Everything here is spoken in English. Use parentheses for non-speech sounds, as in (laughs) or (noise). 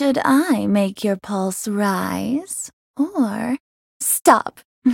Should I make your pulse rise? Or stop? (laughs)